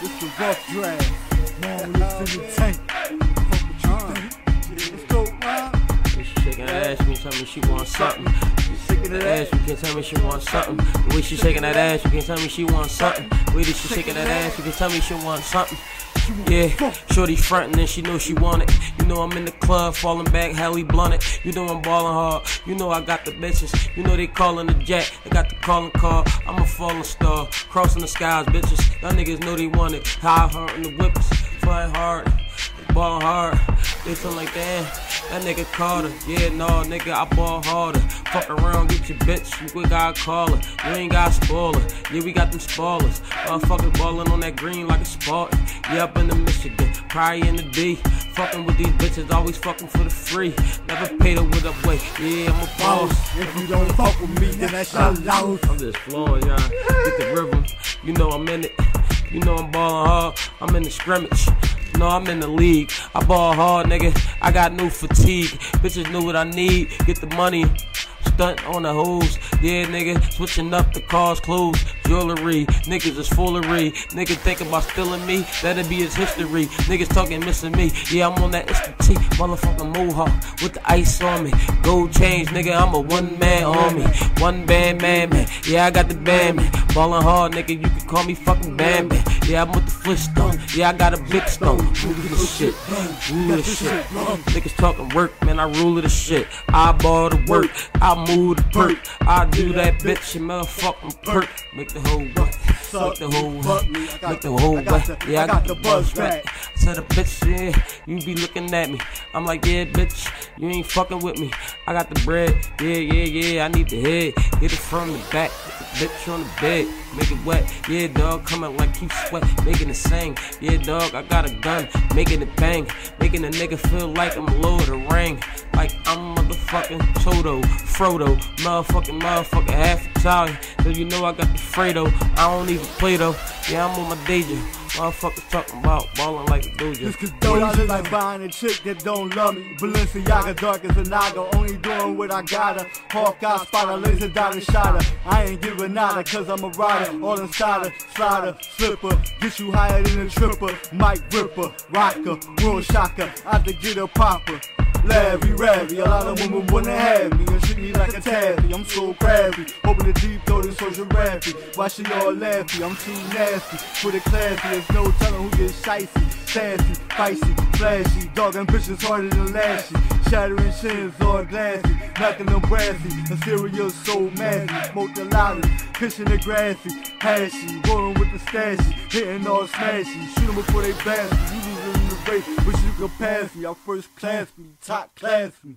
It's the rough draft. Marvelous in the tank. Fuck what you uh. think. Let's go, man. Shaking that ass, you can tell me she wants something. Shaking That that ass, you can tell me she wants something. The way she shaking that ass, you can tell me she wants something. The way that she shaking that ass, you can tell me she wants something. Yeah, shorty frontin' and she know she want it. You know I'm in the club, falling back, Hallie blunted. You know I'm ballin' hard. You know I got the bitches. You know they callin' the jack. I got the callin' card. I'm a falling star, crossing the skies, bitches. Y'all niggas know they want it. High hunting the whippers, flying hard, ballin' hard. They feel like damn, that nigga called her. Yeah, no, nigga, I ball harder. Fuck around, get your bitch. You gotta call her. You ain't got to spoil. Yeah, we got them spoilers. Motherfuckers ballin' on that green like a Spartan. Yeah, up in the Michigan, probably in the D. Fucking with these bitches, always fucking for the free. Never paid her with a way. Yeah, I'm a boss. Boss, if you don't fuck with me, then that's your loss. I'm just flowing, y'all. Get the rhythm. You know I'm in it. You know I'm ballin' hard. I'm in the scrimmage. Know I'm in the league. I ball hard, nigga. I got no fatigue. Bitches know what I need. Get the money. Stunt on the hoes. Yeah, nigga. Switching up the cars, clothes, jewelry. Niggas is foolery. Nigga think about stealing me. That'll be his history. Niggas talking missing me. Yeah, I'm on that instant T. Motherfucking mohawk with the ice on me. Gold chains, nigga. I'm a one man army. One band man, man. Yeah, I got the band, man. Ballin' hard, nigga. You can call me fucking band, man. Yeah, I'm with the Flintstone. Yeah, I got a big stone. Rule of the shit. Rule of the shit. Niggas talking work, man. I rule of the shit. I ball the work. I move the perk. I do that bitch and motherfucking perk. Make the whole what? Make the whole Fuck me, I got Make the whole I got what? the- Yeah, I got the buzz back. To the bitch, yeah, you be looking at me. I'm like, yeah, bitch, you ain't fucking with me. I got the bread, yeah, yeah, yeah. I need the head, get it from the back. Get the bitch on the bed, make it wet. Yeah, dog, coming like keep sweat, making it sing. Yeah, dog, I got a gun, making it bang, making a nigga feel like I'm low the ring. Like I'm motherfucking Toto, Frodo, motherfucking motherfucking half Italian. So you know I got the Fredo. I don't even play though. Yeah, I'm on my day job. Motherfuckers talking about balling like a dojo. Just cause dollars is like buying a chick that don't love me. Balenciaga dark as a naga, only doing what I gotta. Hawkeye spotter, laser dot and shotter. I ain't giving nada cause I'm a rider. All insider, slider, slipper. Get you higher than a tripper. Mike Ripper, rocker, world shocker. I to get a popper. Larry, Ravy, a lot of women wanna have me and treat me like a taffy. I'm so crabby, hoping the deep throat is social rappy. Why she all laughy? I'm too nasty for the classy. There's no telling who gets shicey, sassy, feisty, flashy. Dog ambitions harder than lashy. Shattering shins, all glassy, knocking them brassy. And cereal so massy, smoke the loudest, pitching the grassy, hashy, rolling with the stashy, hitting all smashy. Shoot them before they blast. You wish you can pass me. I'm first class me, top class me.